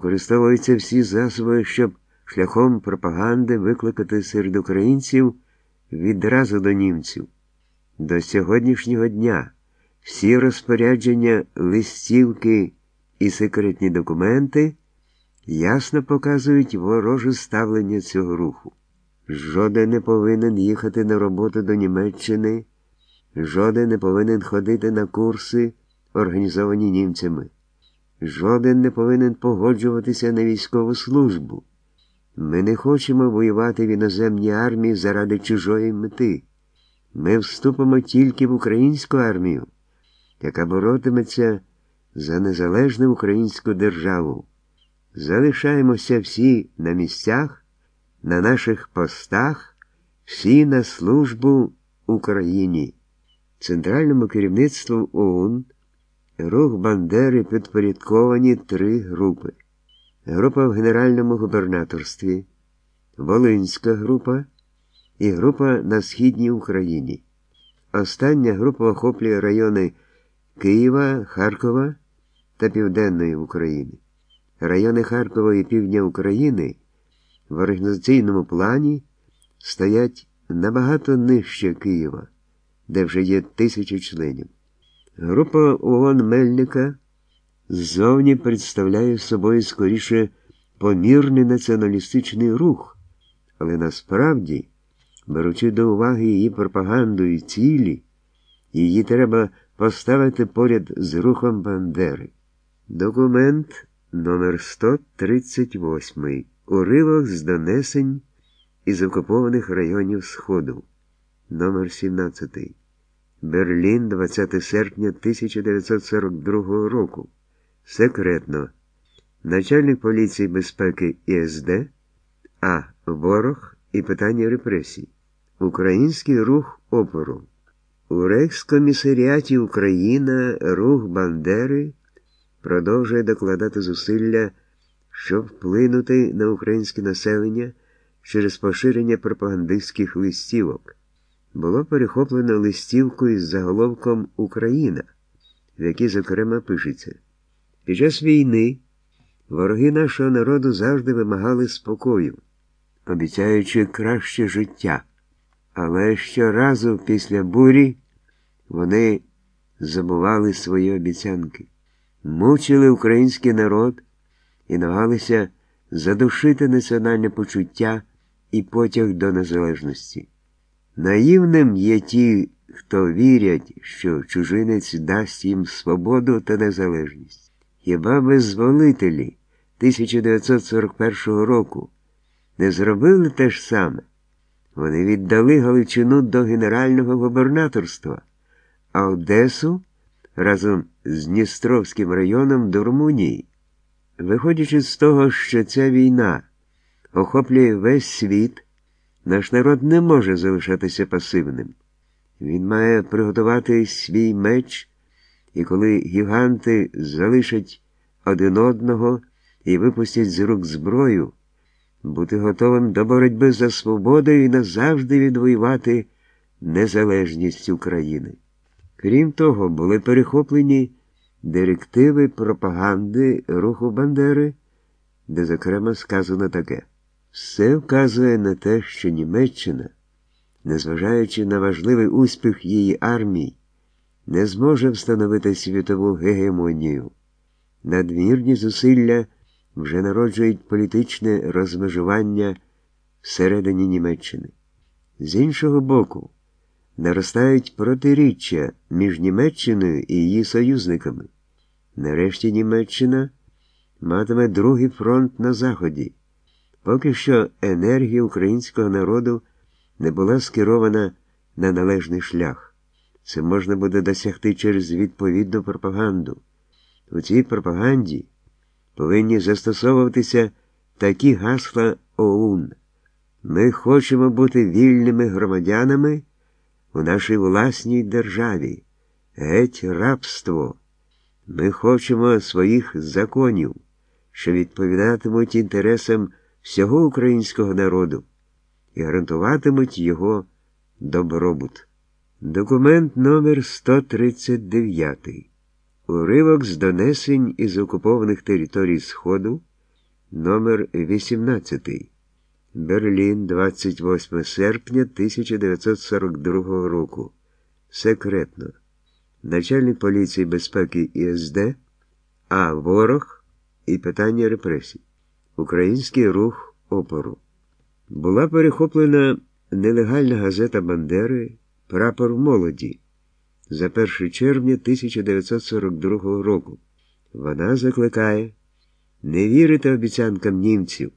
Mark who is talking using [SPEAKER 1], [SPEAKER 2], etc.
[SPEAKER 1] використовуються всі засоби, щоб шляхом пропаганди викликати серед українців відразу до німців. До сьогоднішнього дня всі розпорядження, листівки і секретні документи ясно показують вороже ставлення цього руху. Жоден не повинен їхати на роботу до Німеччини, жоден не повинен ходити на курси, організовані німцями. Жоден не повинен погоджуватися на військову службу. Ми не хочемо воювати в іноземній армії заради чужої мети. Ми вступимо тільки в українську армію, яка боротиметься за незалежну українську державу. Залишаємося всі на місцях, на наших постах, всі на службу Україні. Центральному керівництву ОУН рух Бандери підпорядковані три групи. Група в Генеральному губернаторстві, Волинська група і група на Східній Україні. Остання група охоплює райони Києва, Харкова та Південної України. Райони Харкова і Півдня України в організаційному плані стоять набагато нижче Києва, де вже є тисячі членів. Група ООН Мельника ззовні представляє собою скоріше помірний націоналістичний рух, але насправді, беручи до уваги її пропаганду і цілі, її треба поставити поряд з рухом Бандери. Документ номер 138 Уривок з донесень із окупованих районів Сходу. Номер 17 Берлін 20 серпня 1942 року. Секретно. Начальник поліції безпеки ІСД А. Ворог і питання репресій. Український рух опору. У Рейхскомісаріаті Україна рух Бандери продовжує докладати зусилля, щоб вплинути на українське населення через поширення пропагандистських листівок. Було перехоплено листівку із заголовком Україна, в якій, зокрема, пишеться. Під час війни вороги нашого народу завжди вимагали спокою, обіцяючи краще життя. Але щоразу після бурі вони забували свої обіцянки, мучили український народ і намагалися задушити національне почуття і потяг до незалежності. Наївним є ті, хто вірять, що чужинець дасть їм свободу та незалежність. Хіба визволителі 1941 року не зробили те ж саме? Вони віддали Галичину до генерального губернаторства, а Одесу разом з Дністровським районом до Румунії. Виходячи з того, що ця війна охоплює весь світ, наш народ не може залишатися пасивним. Він має приготувати свій меч, і коли гіганти залишать один одного і випустять з рук зброю, бути готовим до боротьби за свободу і назавжди відвоювати незалежність України. Крім того, були перехоплені директиви пропаганди руху Бандери, де, зокрема, сказано таке: все вказує на те, що Німеччина, незважаючи на важливий успіх її армії, не зможе встановити світову гегемонію. Надмірні зусилля вже народжують політичне розмежування всередині Німеччини. З іншого боку, наростають протиріччя між Німеччиною і її союзниками. Нарешті Німеччина матиме другий фронт на Заході. Поки що енергія українського народу не була скерована на належний шлях. Це можна буде досягти через відповідну пропаганду. У цій пропаганді повинні застосовуватися такі гасла ОУН. Ми хочемо бути вільними громадянами у нашій власній державі. Геть рабство. Ми хочемо своїх законів, що відповідатимуть інтересам всього українського народу і гарантуватимуть його добробут. Документ номер 139 Уривок з донесень із окупованих територій Сходу номер 18 Берлін, 28 серпня 1942 року. Секретно. Начальник поліції безпеки ІСД, А. Ворог і питання репресій. Український рух опору. Була перехоплена нелегальна газета Бандери Прапор молоді за 1 червня 1942 року. Вона закликає не вірити обіцянкам німців.